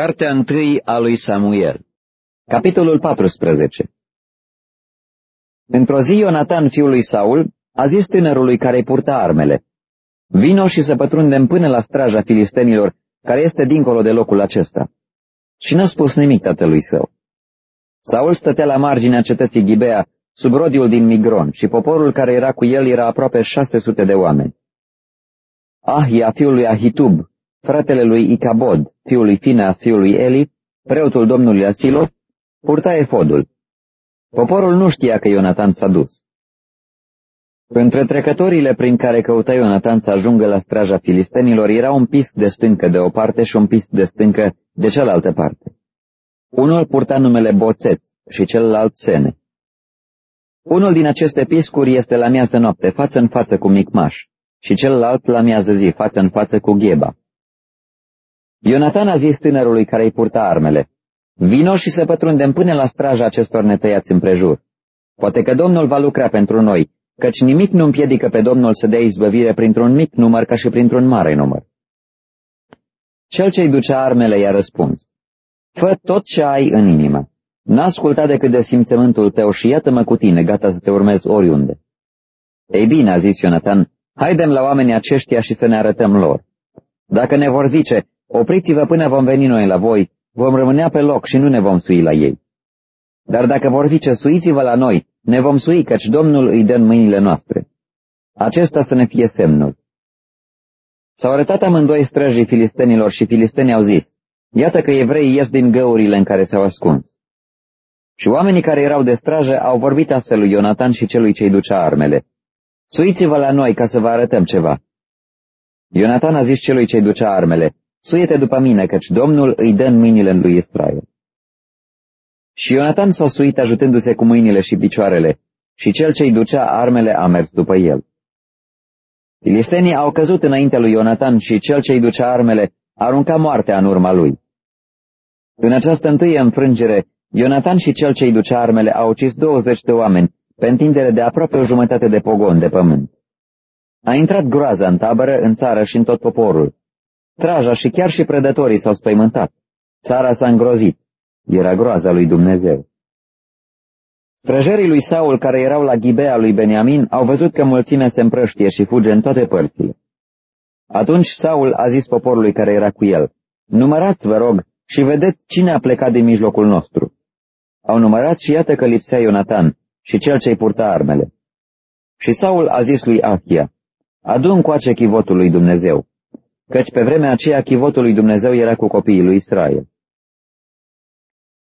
Cartea întâi a lui Samuel Capitolul 14 Într-o zi Ionatan, fiul lui Saul, a zis tânărului care îi purta armele, Vino și să pătrundem până la straja filistenilor, care este dincolo de locul acesta. Și n-a spus nimic tatălui său. Saul stătea la marginea cetății Ghibea, sub rodiul din Migron, și poporul care era cu el era aproape șase sute de oameni. Ahia, fiul lui Ahitub, fratele lui Icabod, fiul lui Fineas, fiul lui Eli, preotul domnului Asilo, purta efodul. Poporul nu știa că Ionatan s-a dus. Între trecătorile prin care căuta Ionatan să ajungă la straja filistenilor era un pis de stâncă de o parte și un pis de stâncă de cealaltă parte. Unul purta numele Boțet și celălalt Sene. Unul din aceste piscuri este la miază noapte, față în față cu Micmaș, și celălalt la miază zi, față în față cu Gheba. Ionatan a zis tânărului care îi purta armele, Vino și să pătrundem până la straja acestor netăiați împrejur. Poate că Domnul va lucra pentru noi, căci nimic nu împiedică pe Domnul să dea izbăvire printr-un mic număr ca și printr-un mare număr. Cel ce-i ducea armele i-a răspuns, Fă tot ce ai în inimă. N-a ascultat decât de simțământul tău și iată-mă cu tine, gata să te urmezi oriunde. Ei bine, a zis Ionatan, haidem la oamenii aceștia și să ne arătăm lor. Dacă ne vor zice, Opriți-vă până vom veni noi la voi, vom rămânea pe loc și nu ne vom sui la ei. Dar dacă vor zice, suiți-vă la noi, ne vom sui, căci Domnul îi dă în mâinile noastre. Acesta să ne fie semnul. S-au arătat amândoi străjii filistenilor și filistenii au zis, iată că evreii ies din găurile în care s-au ascuns. Și oamenii care erau de strajă au vorbit astfel lui Ionatan și celui ce-i ducea armele. Suiți-vă la noi ca să vă arătăm ceva. Ionatan a zis celui ce-i ducea armele, Suiete după mine, căci Domnul îi dă în mâinile lui Israel. Și Ionatan s-a suit ajutându-se cu mâinile și picioarele, și cel ce-i ducea armele a mers după el. Filistenii au căzut înaintea lui Ionatan și cel ce-i ducea armele arunca moartea în urma lui. În această întâie înfrângere, Ionatan și cel ce-i ducea armele au ucis 20 de oameni, pe întindere de aproape o jumătate de pogon de pământ. A intrat groaza în tabără, în țară și în tot poporul. Traja și chiar și predătorii s-au spăimântat. Țara s-a îngrozit. Era groaza lui Dumnezeu. Străjerii lui Saul, care erau la Ghibea lui Beniamin, au văzut că mulțimea se împrăștie și fuge în toate părțile. Atunci Saul a zis poporului care era cu el, Numărați, vă rog, și vedeți cine a plecat din mijlocul nostru. Au numărat și iată că lipsea Ionatan și cel ce-i purta armele. Și Saul a zis lui Achia, Adu coace chivotul lui Dumnezeu căci pe vremea aceea chivotul lui Dumnezeu era cu copiii lui Israel.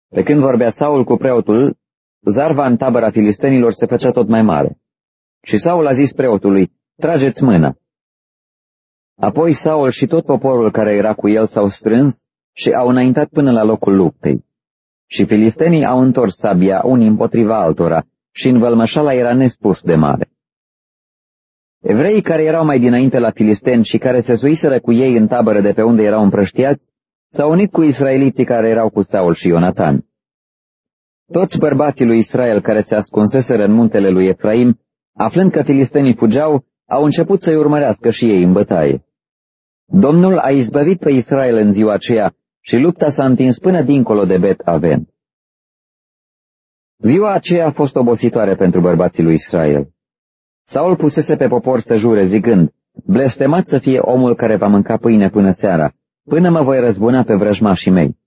Pe când vorbea Saul cu preotul, zarva în tabăra filistenilor se făcea tot mai mare. Și Saul a zis preotului, trageți mâna. Apoi Saul și tot poporul care era cu el s-au strâns și au înaintat până la locul luptei. Și filistenii au întors sabia unii împotriva altora și învălmășala era nespus de mare. Evreii care erau mai dinainte la filisteni și care se suiseră cu ei în tabără de pe unde erau împrăștiați, s-au unit cu israeliții care erau cu Saul și Ionatan. Toți bărbații lui Israel care se ascunseseră în muntele lui Efraim, aflând că filistenii fugeau, au început să-i urmărească și ei în bătaie. Domnul a izbăvit pe Israel în ziua aceea și lupta s-a întins până dincolo de Bet Aven. Ziua aceea a fost obositoare pentru bărbații lui Israel. Saul pusese pe popor să jure, zicând, Blestemat să fie omul care va mânca pâine până seara, până mă voi răzbuna pe vrăjmașii mei.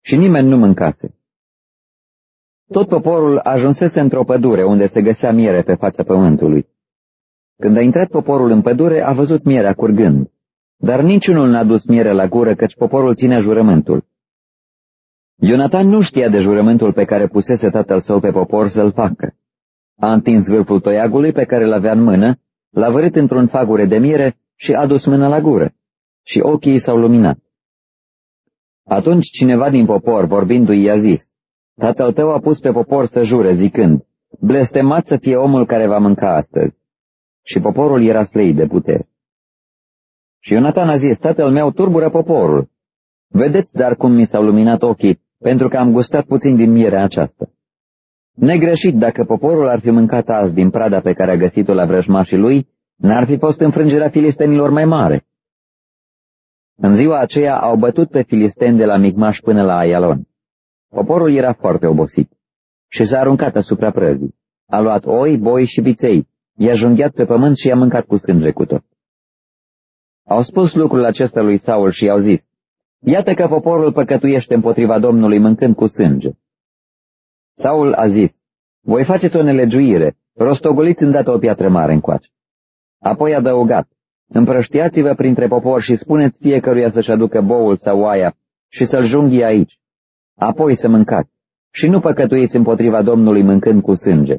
Și nimeni nu mâncase. Tot poporul ajunsese într-o pădure unde se găsea miere pe fața pământului. Când a intrat poporul în pădure, a văzut mierea curgând, dar niciunul n-a dus miere la gură, căci poporul ținea jurământul. Ionatan nu știa de jurământul pe care pusese tatăl său pe popor să-l facă. A întins vârful toiagului pe care l-avea în mână, l-a vărit într-un fagure de miere și a dus mâna la gură. Și ochii s-au luminat. Atunci cineva din popor, vorbindu-i, i-a zis, Tatăl tău a pus pe popor să jure, zicând, Blestemat să fie omul care va mânca astăzi. Și poporul era slei de putere. Și Ionatan a zis, tatăl meu turbură poporul. Vedeți dar cum mi s-au luminat ochii, pentru că am gustat puțin din mierea aceasta. Negreșit, dacă poporul ar fi mâncat azi din prada pe care a găsit-o la vrăjmașii lui, n-ar fi fost înfrângerea filistenilor mai mare. În ziua aceea au bătut pe filisteni de la Migmaș până la Aialon. Poporul era foarte obosit și s-a aruncat asupra prăzii. A luat oi, boi și viței, i-a junghiat pe pământ și i-a mâncat cu sânge cu tot. Au spus lucrul acesta lui Saul și i-au zis, Iată că poporul păcătuiește împotriva Domnului mâncând cu sânge. Saul a zis, voi faceți o nelegiuire, rostogoliți îndată o piatră mare încoace. Apoi a adăugat, împrăștiați-vă printre popor și spuneți fiecăruia să-și aducă boul sau oaia și să-l junghie aici. Apoi să mâncați și nu păcătuiți împotriva Domnului mâncând cu sânge.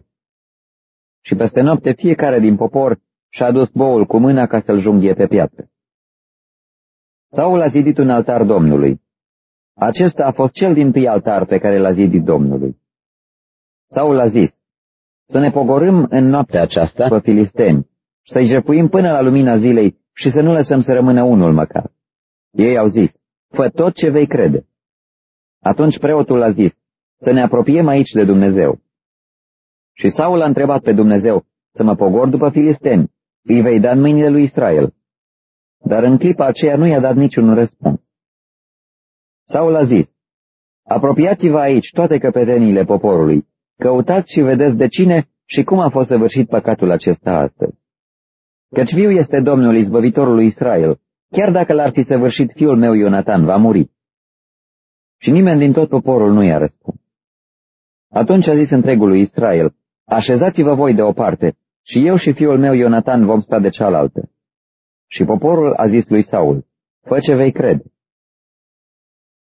Și peste noapte fiecare din popor și-a adus boul cu mâna ca să-l junghie pe piatră. Saul a zidit un altar Domnului. Acesta a fost cel din tâi altar pe care l-a zidit Domnului. Saul a zis, să ne pogorâm în noaptea aceasta pe filisteni, să-i jepuim până la lumina zilei și să nu lăsăm să rămână unul măcar. Ei au zis, fă tot ce vei crede. Atunci preotul a zis, să ne apropiem aici de Dumnezeu. Și Saul a întrebat pe Dumnezeu, să mă pogor după filisteni, îi vei da în mâinile lui Israel. Dar în clipa aceea nu i-a dat niciun răspuns. Saul a zis, apropiați-vă aici toate căpeteniile poporului, căutați și vedeți de cine și cum a fost săvârșit păcatul acesta astăzi. Căci viu este Domnul izbăvitorul lui Israel, chiar dacă l-ar fi săvârșit fiul meu Ionatan, va muri. Și nimeni din tot poporul nu i-a răspuns. Atunci a zis întregului Israel, așezați-vă voi deoparte, și eu și fiul meu Ionatan vom sta de cealaltă. Și poporul a zis lui Saul, fă ce vei crede.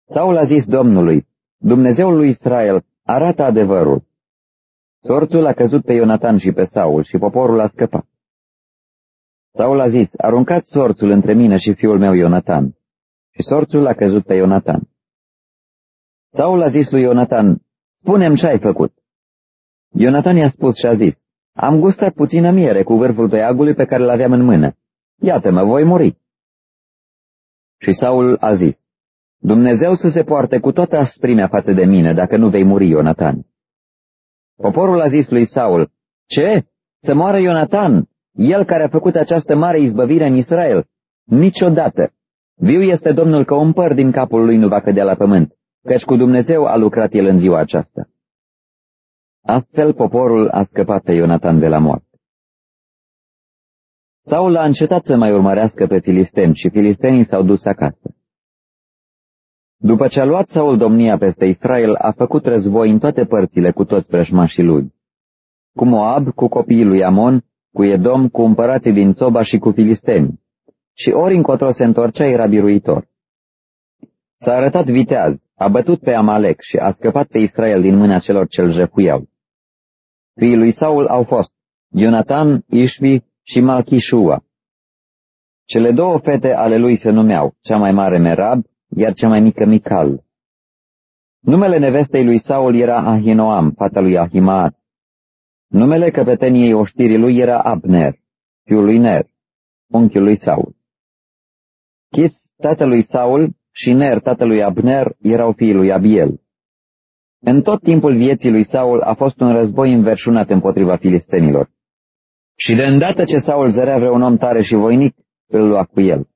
Saul a zis Domnului, Dumnezeul lui Israel, arată adevărul. Sorțul a căzut pe Ionatan și pe Saul și poporul a scăpat. Saul a zis, aruncați sorțul între mine și fiul meu Ionatan. Și sorțul a căzut pe Ionatan. Saul a zis lui Ionatan, spune ce ai făcut. Ionatan i-a spus și a zis, am gustat puțină miere cu vârful toiagului pe care l-aveam în mână. Iată-mă, voi muri. Și Saul a zis, Dumnezeu să se poarte cu toată asprimea față de mine, dacă nu vei muri, Ionatan. Poporul a zis lui Saul, Ce? Să moară Ionatan, el care a făcut această mare izbăvire în Israel? Niciodată. Viu este Domnul că un păr din capul lui nu va cădea la pământ, căci cu Dumnezeu a lucrat el în ziua aceasta. Astfel poporul a scăpat pe Ionatan de la moarte. Saul a încetat să mai urmărească pe filisteni și filistenii s-au dus acasă. După ce a luat Saul domnia peste Israel, a făcut război în toate părțile cu toți preșmașii lui. Cu Moab, cu copiii lui Amon, cu Edom, cu împărații din Țoba și cu filisteni. Și ori încotro se întorcea era biruitor. S-a arătat viteaz, a bătut pe Amalek și a scăpat pe Israel din mâna celor ce-l jefuiau. Fiii lui Saul au fost Ionatan, Ișvi și Malchishua. Cele două fete ale lui se numeau, cea mai mare Merab, iar cea mai mică Mical. Numele nevestei lui Saul era Ahinoam, fata lui Ahimaat. Numele căpeteniei oștirii lui era Abner, fiul lui Ner, unchiul lui Saul. Chis, tatălui Saul, și Ner, tatălui Abner, erau fiii lui Abiel. În tot timpul vieții lui Saul a fost un război înverșunat împotriva filistenilor. Și de îndată ce Saul zărea vreun om tare și voinic, îl lua cu el.